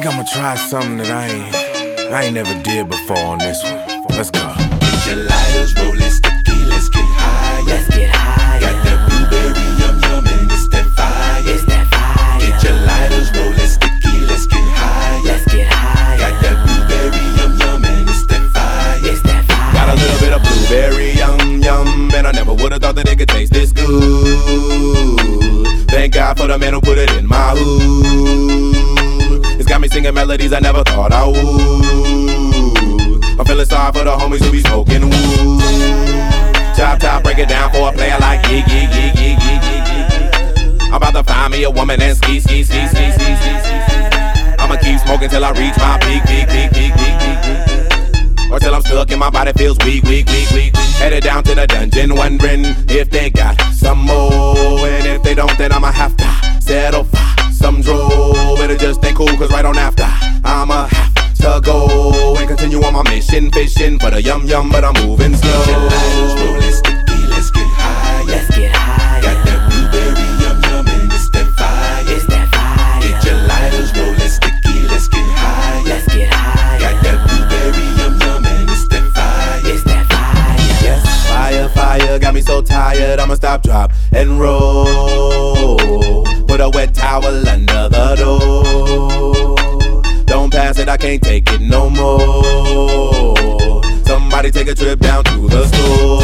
think I'm gonna try something that I ain't, I ain't never did before on this one. Let's go. Get your lighters rolling sticky, let's get high. Let's get high. Got that blueberry yum yum and it's that fire. It's that fire. Get your lighters rolling sticky, let's get high. Let's get high. Got that blueberry yum yum and it's that fire. It's that fire. Got a little bit of blueberry yum yum, and I never would've thought that it could taste this good. Thank God for the man who put it in my hood. Got me singing melodies I never thought I would. I'm feeling sorry for the homies who be smoking wood. Chop top, break it down for a player like yeah yeah yeah yeah yeah yeah. I'm about to find me a woman and ski ski ski ski ski ski ski. I'ma keep smoking till I reach my peak peak peak peak peak. peak. Or till I'm stuck and my body feels weak, weak, weak, weak. Headed down to the dungeon, wondering if they got some more. Continue on my mission, fishing for the yum yum, but I'm moving slow. rolling sticky, let's get high. Let's get high. Got that blueberry yum yum and it's that fire. It's that fire. Get your lighters rolling sticky, let's get high. Let's get high. Got that blueberry yum yum and it's that fire. It's that fire. Yes, fire, fire, got me so tired. I'ma stop, drop, and roll. Put a wet towel under the door. Pass it, I can't take it no more. Somebody take a trip down to the store.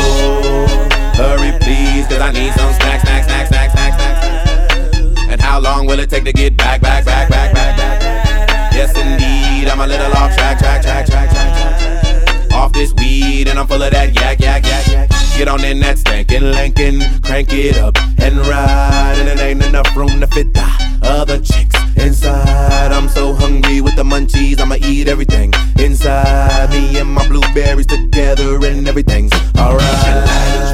Hurry, please, cause I need some snacks, snacks, snacks, snacks, snacks, snacks. And how long will it take to get back, back, back, back, back, back? Yes, indeed, I'm a little off track, track, track, track, track, track. Off this weed, and I'm full of that yak, yak, yak, yak. Get on in that stankin' Lincoln, crank it up and ride. And it ain't enough room to fit the other chicks inside. I'm so hungry with the munchies, I'ma eat everything inside. Me and my blueberries together, and everything's alright.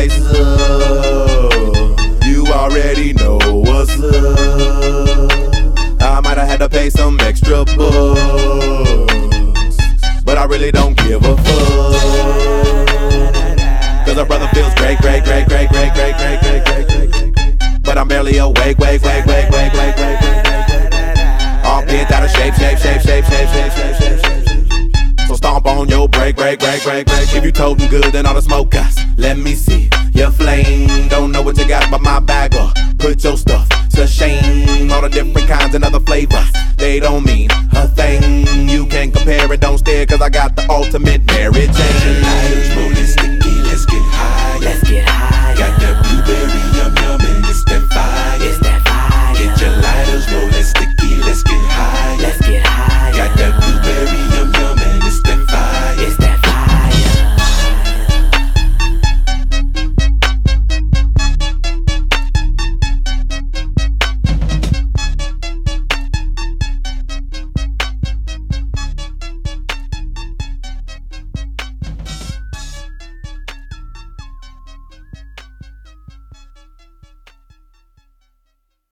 Place up. You already know what's up. I might have had to pay some extra bucks, but I really don't give a fuck. Cause a brother feels great, great, great, great, great, great, great, great, great, great. But I'm barely awake, wake, wake, wake, wake, wake, wake, wake, wake. All bent out of shape, shape, shape, shape, shape, shape, shape. Break, break, break, break. If you toting good, then all the smoke guys. Let me see your flame. Don't know what you got, but my bag up. Put your stuff to shame. All the different kinds and other flavors. They don't mean a thing. You can't compare it, don't stare, cause I got the ultimate Mary Jane.